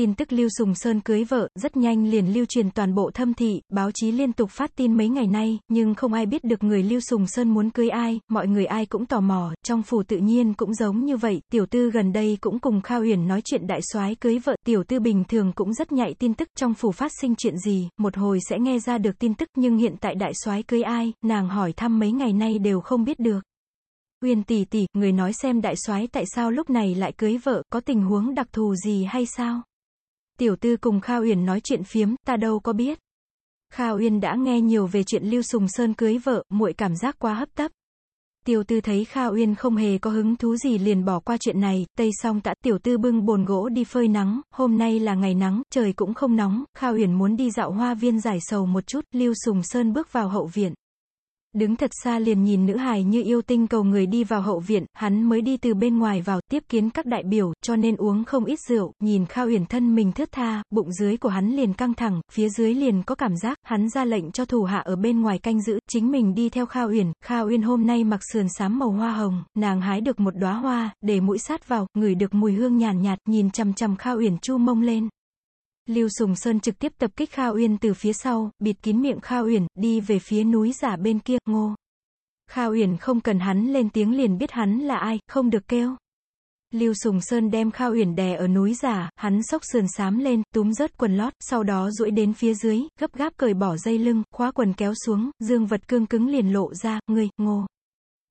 Tin tức Lưu Sùng Sơn cưới vợ, rất nhanh liền lưu truyền toàn bộ thâm thị, báo chí liên tục phát tin mấy ngày nay, nhưng không ai biết được người Lưu Sùng Sơn muốn cưới ai, mọi người ai cũng tò mò, trong phủ tự nhiên cũng giống như vậy, tiểu tư gần đây cũng cùng Khao Huyền nói chuyện đại soái cưới vợ, tiểu tư bình thường cũng rất nhạy tin tức trong phủ phát sinh chuyện gì, một hồi sẽ nghe ra được tin tức nhưng hiện tại đại soái cưới ai, nàng hỏi thăm mấy ngày nay đều không biết được. Uyên tỷ tỷ, người nói xem đại soái tại sao lúc này lại cưới vợ, có tình huống đặc thù gì hay sao? Tiểu tư cùng Kha Uyển nói chuyện phiếm, ta đâu có biết. Kha Uyên đã nghe nhiều về chuyện Lưu Sùng Sơn cưới vợ, muội cảm giác quá hấp tấp. Tiểu tư thấy Kha Uyên không hề có hứng thú gì liền bỏ qua chuyện này, tây xong tã tiểu tư bưng bồn gỗ đi phơi nắng, hôm nay là ngày nắng, trời cũng không nóng, Kha Uyển muốn đi dạo hoa viên giải sầu một chút, Lưu Sùng Sơn bước vào hậu viện. Đứng thật xa liền nhìn nữ hài như yêu tinh cầu người đi vào hậu viện, hắn mới đi từ bên ngoài vào, tiếp kiến các đại biểu, cho nên uống không ít rượu, nhìn Khao Uyển thân mình thướt tha, bụng dưới của hắn liền căng thẳng, phía dưới liền có cảm giác, hắn ra lệnh cho thủ hạ ở bên ngoài canh giữ, chính mình đi theo Khao Uyển, Khao Uyển hôm nay mặc sườn xám màu hoa hồng, nàng hái được một đóa hoa, để mũi sát vào, ngửi được mùi hương nhàn nhạt, nhìn chằm chằm Khao Uyển chu mông lên. Lưu Sùng Sơn trực tiếp tập kích Kha Uyên từ phía sau, bịt kín miệng Kha Uyển, đi về phía núi giả bên kia, ngô. Kha Uyển không cần hắn lên tiếng liền biết hắn là ai, không được kêu. Lưu Sùng Sơn đem Kha Uyển đè ở núi giả, hắn sốc sườn xám lên, túm rớt quần lót, sau đó duỗi đến phía dưới, gấp gáp cởi bỏ dây lưng, khóa quần kéo xuống, dương vật cương cứng liền lộ ra, người, ngô.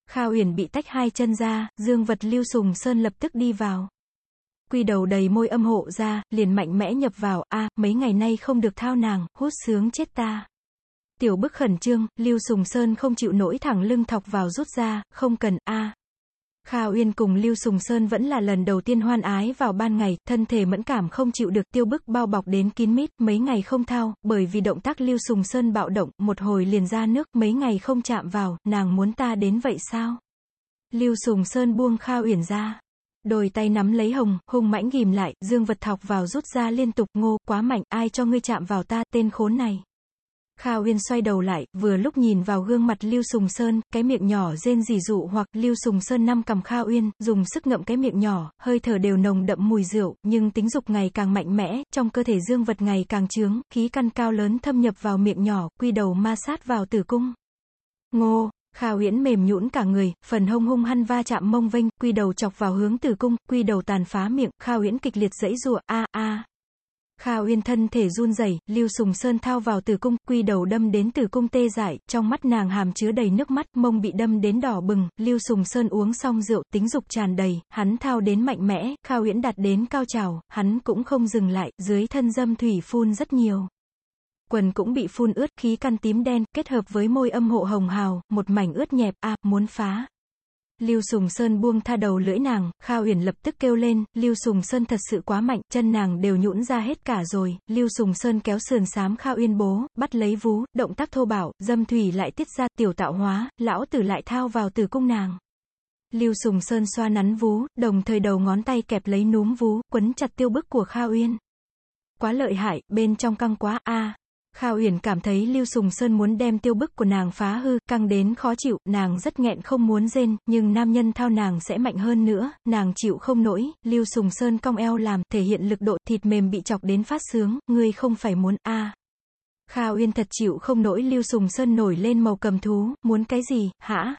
Kha Uyển bị tách hai chân ra, dương vật Lưu Sùng Sơn lập tức đi vào. Quy đầu đầy môi âm hộ ra, liền mạnh mẽ nhập vào, a mấy ngày nay không được thao nàng, hút sướng chết ta. Tiểu bức khẩn trương, Lưu Sùng Sơn không chịu nổi thẳng lưng thọc vào rút ra, không cần, a Kha Uyên cùng Lưu Sùng Sơn vẫn là lần đầu tiên hoan ái vào ban ngày, thân thể mẫn cảm không chịu được tiêu bức bao bọc đến kín mít, mấy ngày không thao, bởi vì động tác Lưu Sùng Sơn bạo động, một hồi liền ra nước, mấy ngày không chạm vào, nàng muốn ta đến vậy sao? Lưu Sùng Sơn buông Kha Uyển ra. Đôi tay nắm lấy hồng, hung mãnh ghim lại, dương vật thọc vào rút ra liên tục, ngô, quá mạnh, ai cho ngươi chạm vào ta, tên khốn này. Kha Uyên xoay đầu lại, vừa lúc nhìn vào gương mặt Lưu Sùng Sơn, cái miệng nhỏ rên rỉ dụ hoặc Lưu Sùng Sơn năm cầm Kha Uyên, dùng sức ngậm cái miệng nhỏ, hơi thở đều nồng đậm mùi rượu, nhưng tính dục ngày càng mạnh mẽ, trong cơ thể dương vật ngày càng trướng, khí căn cao lớn thâm nhập vào miệng nhỏ, quy đầu ma sát vào tử cung. Ngô, Kha Uyển mềm nhũn cả người, phần hông hung hăng va chạm mông vênh, quy đầu chọc vào hướng tử cung, quy đầu tàn phá miệng, Kha Uyển kịch liệt dãy rủa, a a. Kha Uyên thân thể run rẩy, Lưu Sùng Sơn thao vào tử cung, quy đầu đâm đến tử cung tê dại, trong mắt nàng hàm chứa đầy nước mắt, mông bị đâm đến đỏ bừng, Lưu Sùng Sơn uống xong rượu, tính dục tràn đầy, hắn thao đến mạnh mẽ, Kha Uyển đạt đến cao trào, hắn cũng không dừng lại, dưới thân dâm thủy phun rất nhiều quần cũng bị phun ướt, khí căn tím đen, kết hợp với môi âm hộ hồng hào, một mảnh ướt nhẹp, a, muốn phá. Lưu Sùng Sơn buông tha đầu lưỡi nàng, Kha Uyển lập tức kêu lên, Lưu Sùng Sơn thật sự quá mạnh, chân nàng đều nhũn ra hết cả rồi, Lưu Sùng Sơn kéo sườn xám Kha Uyên bố, bắt lấy vú, động tác thô bạo, dâm thủy lại tiết ra, tiểu tạo hóa, lão tử lại thao vào tử cung nàng. Lưu Sùng Sơn xoa nắn vú, đồng thời đầu ngón tay kẹp lấy núm vú, quấn chặt tiêu bức của Kha Uyên. Quá lợi hại, bên trong căng quá, a Kha Uyển cảm thấy Lưu Sùng Sơn muốn đem tiêu bức của nàng phá hư, căng đến khó chịu, nàng rất nghẹn không muốn rên, nhưng nam nhân thao nàng sẽ mạnh hơn nữa, nàng chịu không nổi, Lưu Sùng Sơn cong eo làm, thể hiện lực độ, thịt mềm bị chọc đến phát sướng, ngươi không phải muốn, a à. Kha Uyên thật chịu không nổi Lưu Sùng Sơn nổi lên màu cầm thú, muốn cái gì, hả?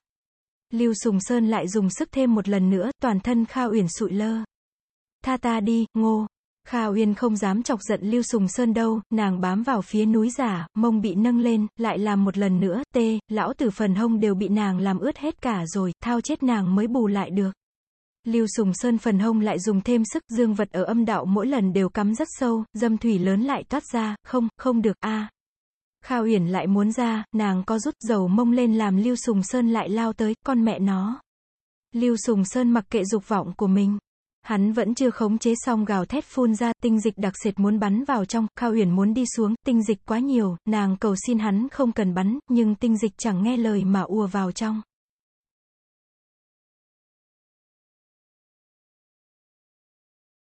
Lưu Sùng Sơn lại dùng sức thêm một lần nữa, toàn thân Kha Uyển sụi lơ. Tha ta đi, ngô. Kha Uyên không dám chọc giận Lưu Sùng Sơn đâu, nàng bám vào phía núi giả, mông bị nâng lên, lại làm một lần nữa, tê, lão tử phần hông đều bị nàng làm ướt hết cả rồi, thao chết nàng mới bù lại được. Lưu Sùng Sơn phần hông lại dùng thêm sức, dương vật ở âm đạo mỗi lần đều cắm rất sâu, dâm thủy lớn lại toát ra, không, không được, a. Kha Uyển lại muốn ra, nàng có rút dầu mông lên làm Lưu Sùng Sơn lại lao tới, con mẹ nó. Lưu Sùng Sơn mặc kệ dục vọng của mình. Hắn vẫn chưa khống chế xong gào thét phun ra, tinh dịch đặc sệt muốn bắn vào trong, Khao Uyển muốn đi xuống, tinh dịch quá nhiều, nàng cầu xin hắn không cần bắn, nhưng tinh dịch chẳng nghe lời mà ùa vào trong.